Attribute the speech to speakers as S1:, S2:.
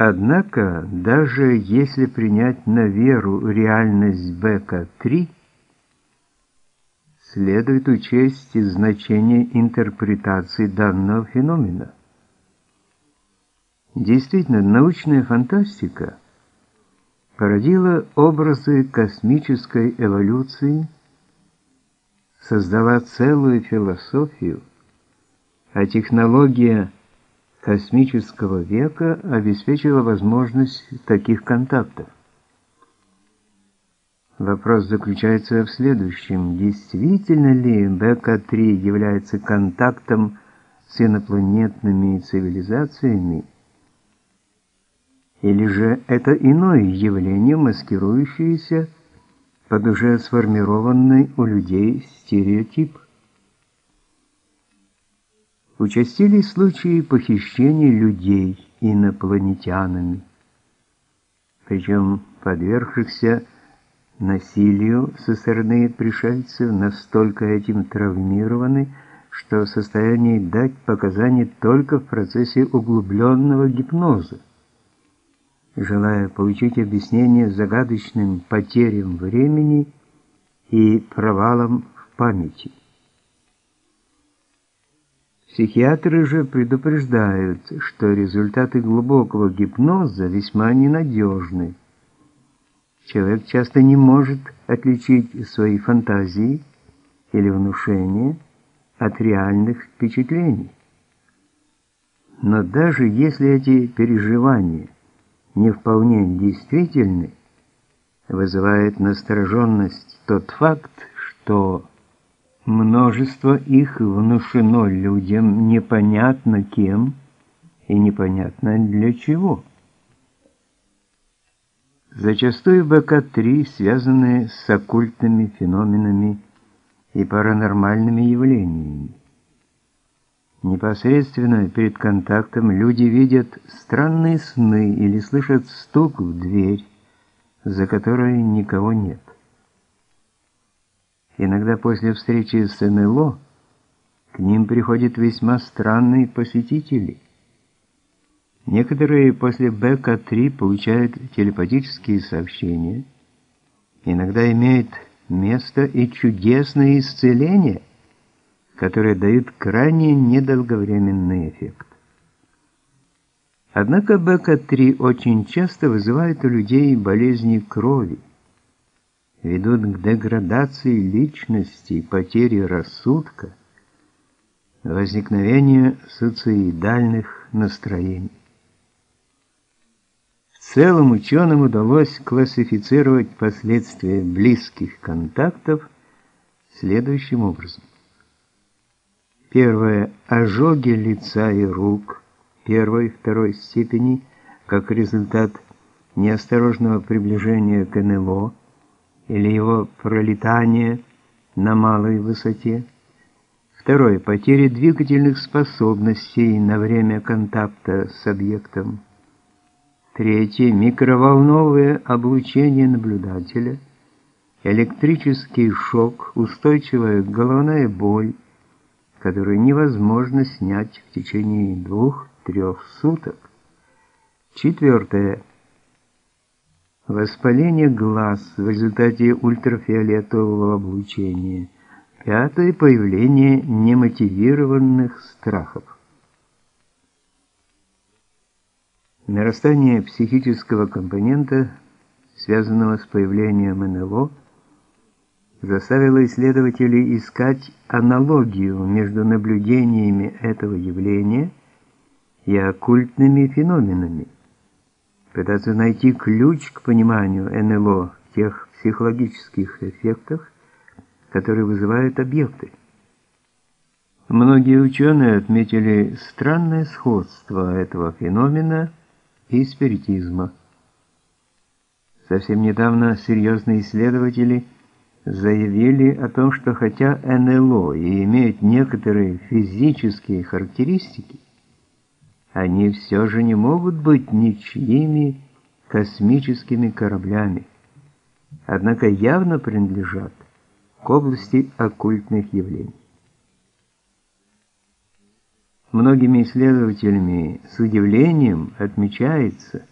S1: Однако, даже если принять на веру реальность БК-3, следует учесть и значение интерпретации данного феномена. Действительно, научная фантастика породила образы космической эволюции, создала целую философию, а технология – космического века обеспечила возможность таких контактов. Вопрос заключается в следующем. Действительно ли БК-3 является контактом с инопланетными цивилизациями, или же это иное явление, маскирующееся под уже сформированный у людей стереотип? Участились случаи похищения людей инопланетянами, причем подвергшихся насилию со стороны пришельцев настолько этим травмированы, что в состоянии дать показания только в процессе углубленного гипноза, желая получить объяснение загадочным потерям времени и провалам в памяти. Психиатры же предупреждают, что результаты глубокого гипноза весьма ненадежны. Человек часто не может отличить свои фантазии или внушения от реальных впечатлений. Но даже если эти переживания не вполне действительны, вызывает настороженность тот факт, что Множество их внушено людям непонятно кем и непонятно для чего. Зачастую БК-3 связаны с оккультными феноменами и паранормальными явлениями. Непосредственно перед контактом люди видят странные сны или слышат стук в дверь, за которой никого нет. Иногда после встречи с НЛО к ним приходят весьма странные посетители. Некоторые после БК-3 получают телепатические сообщения. Иногда имеет место и чудесное исцеление, которое дают крайне недолговременный эффект. Однако БК-3 очень часто вызывает у людей болезни крови ведут к деградации личности, потере рассудка, возникновению суицидальных настроений. В целом ученым удалось классифицировать последствия близких контактов следующим образом. Первое – ожоги лица и рук первой и второй степени, как результат неосторожного приближения к НЛО, или его пролетание на малой высоте. Второе. Потеря двигательных способностей на время контакта с объектом. Третье. Микроволновое облучение наблюдателя. Электрический шок, устойчивая головная боль, которую невозможно снять в течение двух-трех суток. Четвертое. Воспаление глаз в результате ультрафиолетового облучения. Пятое – появление немотивированных страхов. Нарастание психического компонента, связанного с появлением НЛО, заставило исследователей искать аналогию между наблюдениями этого явления и оккультными феноменами пытаться найти ключ к пониманию НЛО тех психологических эффектах, которые вызывают объекты. Многие ученые отметили странное сходство этого феномена и спиритизма. Совсем недавно серьезные исследователи заявили о том, что хотя НЛО и имеет некоторые физические характеристики, они все же не могут быть ничьими космическими кораблями, однако явно принадлежат к области оккультных явлений. Многими исследователями с удивлением отмечается,